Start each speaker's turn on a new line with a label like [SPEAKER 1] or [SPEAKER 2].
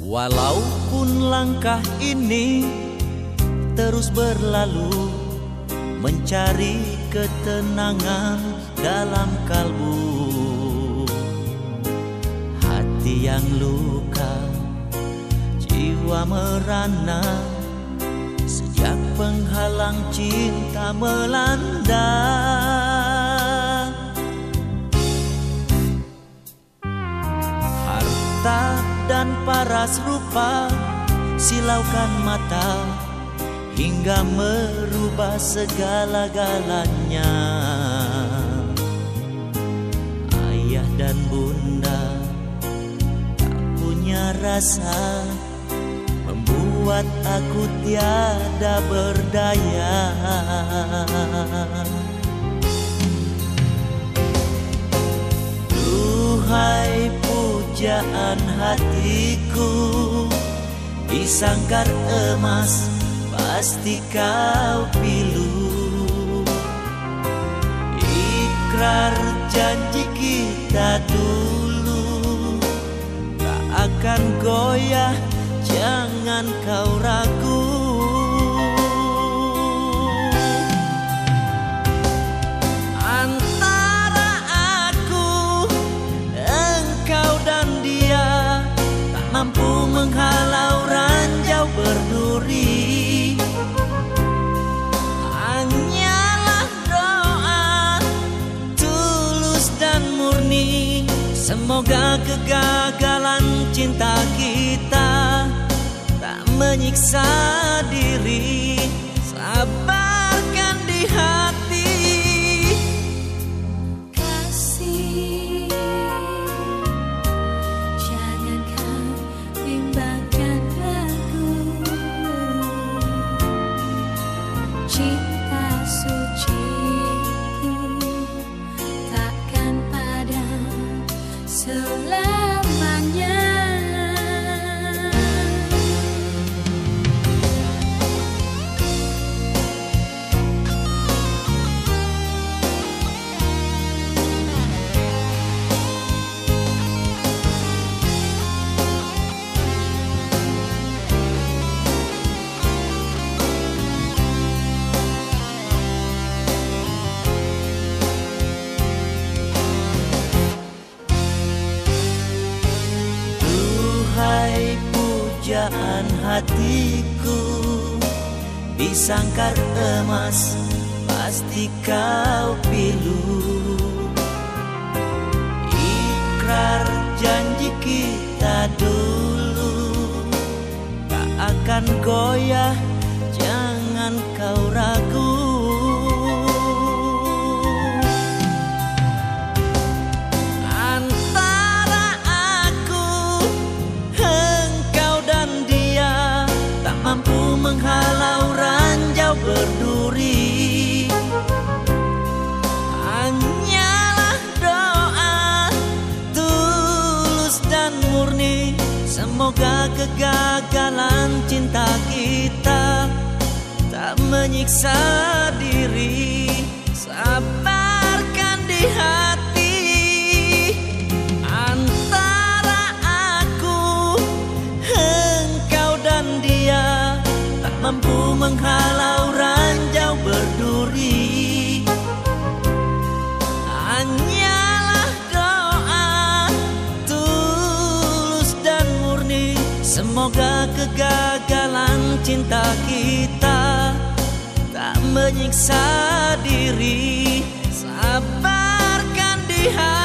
[SPEAKER 1] Walaupun langkah ini terus berlalu Mencari ketenangan dalam kalbu. Hati yang luka, jiwa merana Sejak penghalang cinta melanda paras rupa silaukan mata hingga merubah segala-galanya. Ayah dan bunda tak punya rasa membuat aku tiada berdaya. Duhai pujaan hatiku Disangkar emas pasti kau pilu. Ikrar janji kita dulu Tak akan goyah jangan kau ragu Semoga kegagalan cinta kita Tak menyiksa diri hatiku. Disangkar emas pasti kau pilu. Ikrar janji kita dulu Tak akan goyah Semoga kegagalan cinta kita Tak menyiksa diri. Sabarkan di hati Antara aku Engkau dan dia Tak mampu menghalau Semoga kegagalan cinta kita Tak menyiksa diri. Sabarkan di hati